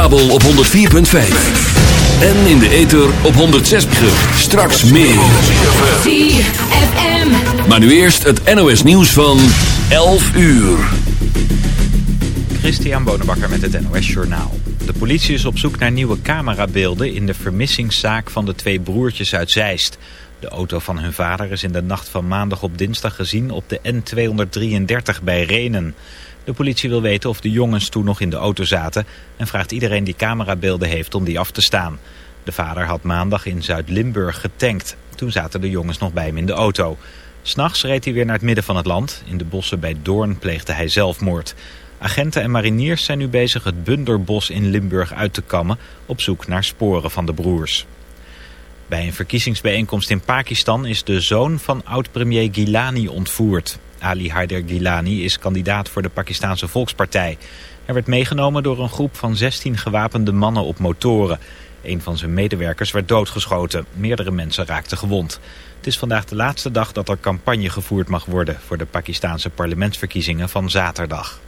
kabel op 104.5. En in de ether op 106. Straks meer. Maar nu eerst het NOS nieuws van 11 uur. Christian Bonenbakker met het NOS Journaal. De politie is op zoek naar nieuwe camerabeelden in de vermissingszaak van de twee broertjes uit Zeist. De auto van hun vader is in de nacht van maandag op dinsdag gezien op de N233 bij Renen. De politie wil weten of de jongens toen nog in de auto zaten en vraagt iedereen die camerabeelden heeft om die af te staan. De vader had maandag in Zuid-Limburg getankt. Toen zaten de jongens nog bij hem in de auto. S'nachts reed hij weer naar het midden van het land. In de bossen bij Doorn pleegde hij zelfmoord. Agenten en mariniers zijn nu bezig het Bunderbos in Limburg uit te kammen... op zoek naar sporen van de broers. Bij een verkiezingsbijeenkomst in Pakistan is de zoon van oud-premier Gilani ontvoerd. Ali Haider Gilani is kandidaat voor de Pakistanse Volkspartij. Hij werd meegenomen door een groep van 16 gewapende mannen op motoren. Een van zijn medewerkers werd doodgeschoten. Meerdere mensen raakten gewond. Het is vandaag de laatste dag dat er campagne gevoerd mag worden... voor de Pakistanse parlementsverkiezingen van zaterdag.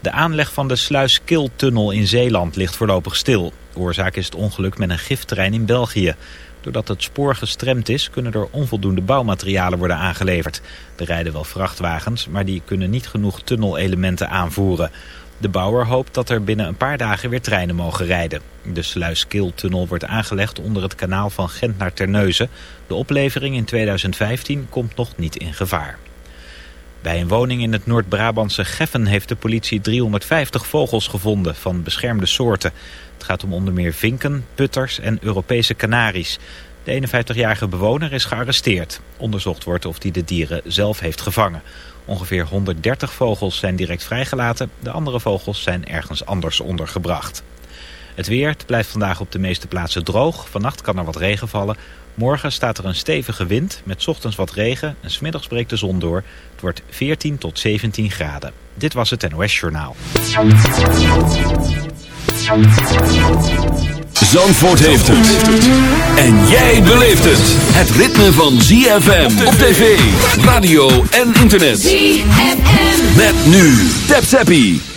De aanleg van de Sluiskil-tunnel in Zeeland ligt voorlopig stil. Oorzaak is het ongeluk met een giftrein in België. Doordat het spoor gestremd is, kunnen er onvoldoende bouwmaterialen worden aangeleverd. Er rijden wel vrachtwagens, maar die kunnen niet genoeg tunnelelementen aanvoeren. De bouwer hoopt dat er binnen een paar dagen weer treinen mogen rijden. De Sluiskil-tunnel wordt aangelegd onder het kanaal van Gent naar Terneuzen. De oplevering in 2015 komt nog niet in gevaar. Bij een woning in het Noord-Brabantse Geffen heeft de politie 350 vogels gevonden van beschermde soorten. Het gaat om onder meer vinken, putters en Europese kanaries. De 51-jarige bewoner is gearresteerd. Onderzocht wordt of hij de dieren zelf heeft gevangen. Ongeveer 130 vogels zijn direct vrijgelaten. De andere vogels zijn ergens anders ondergebracht. Het weer blijft vandaag op de meeste plaatsen droog. Vannacht kan er wat regen vallen. Morgen staat er een stevige wind met ochtends wat regen en smiddags breekt de zon door. Het wordt 14 tot 17 graden. Dit was het NOS Journaal. Zandvoort heeft het. En jij beleeft het. Het ritme van ZFM op tv, radio en internet. ZFM. Met nu. Tap Zappie.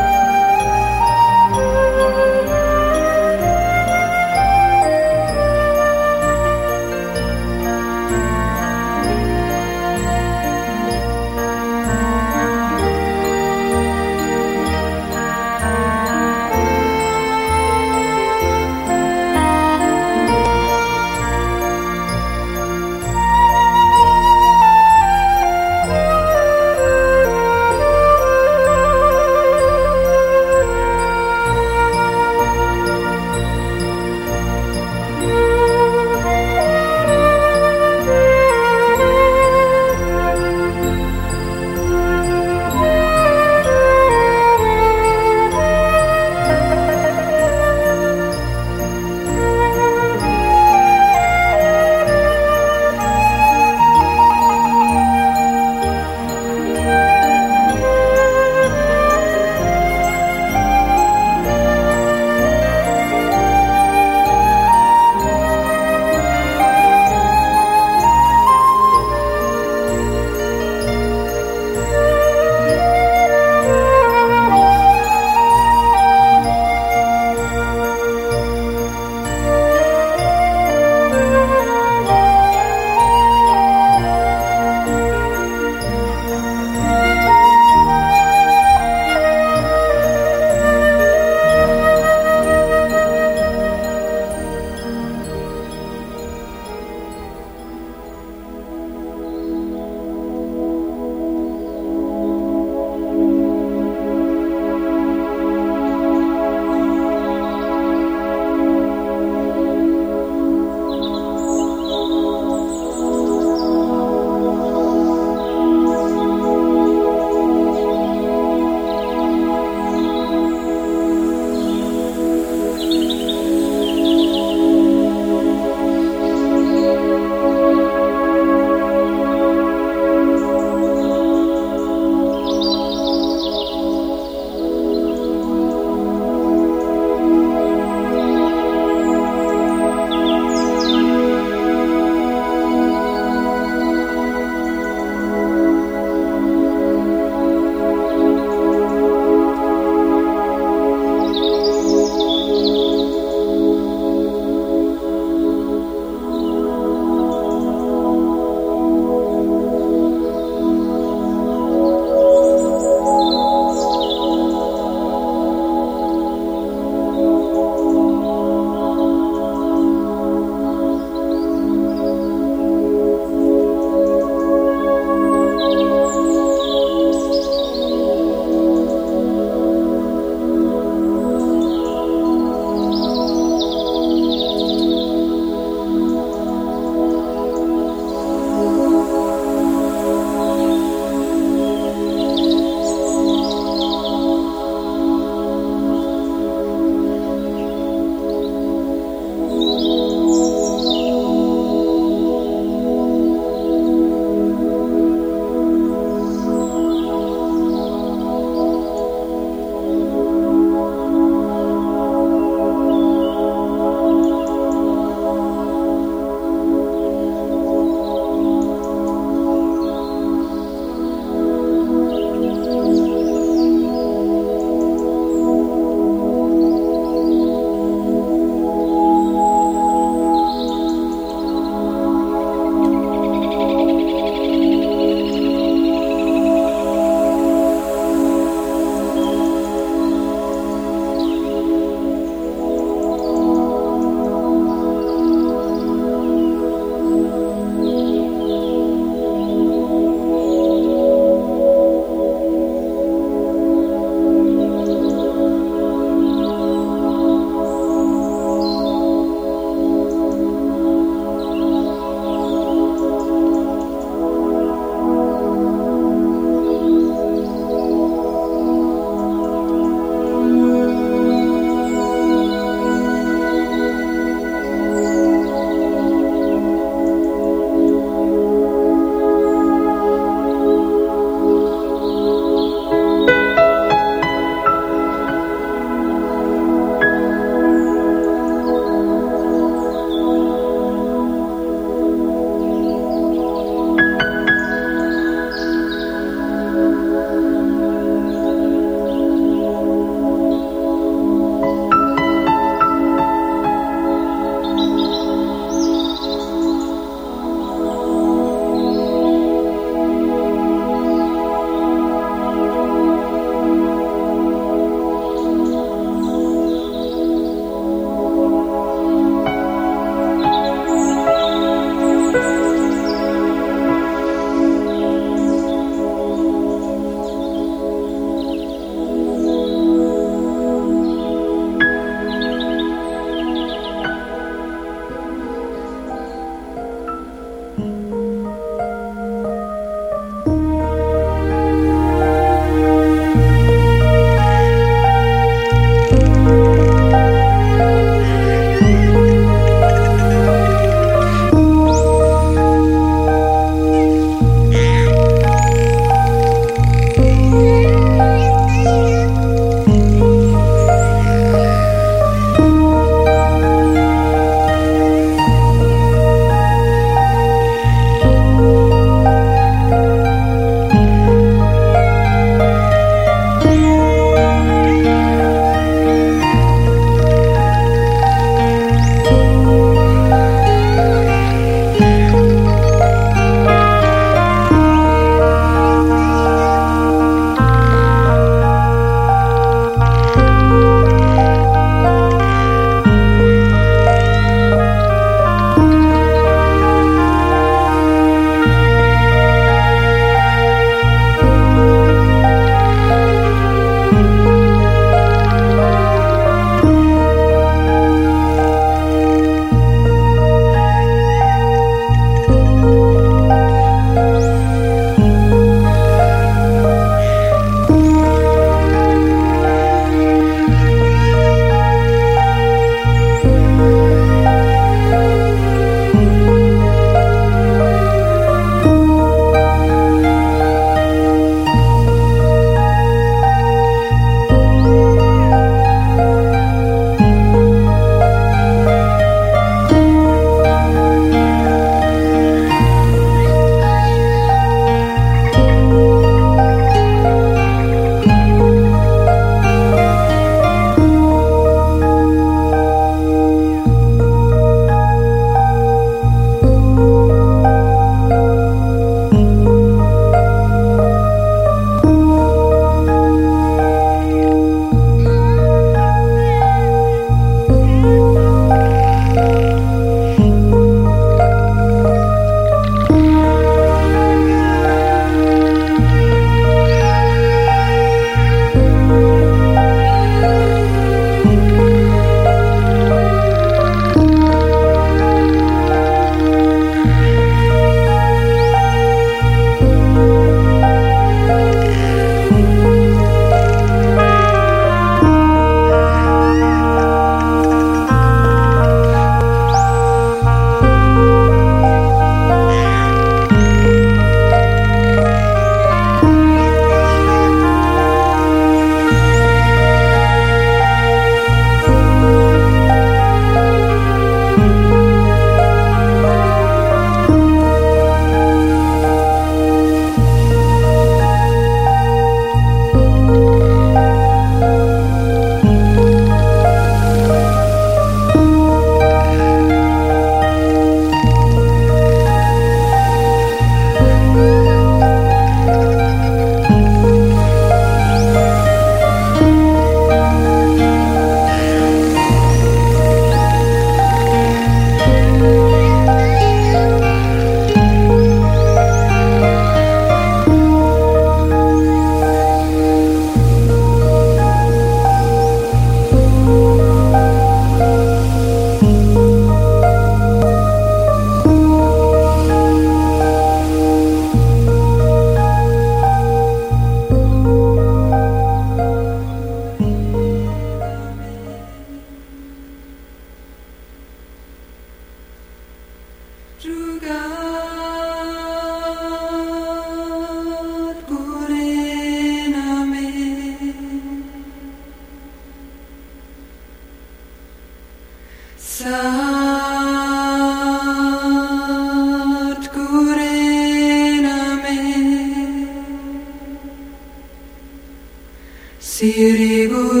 Siri Siriguru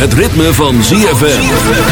Het ritme van ZFM.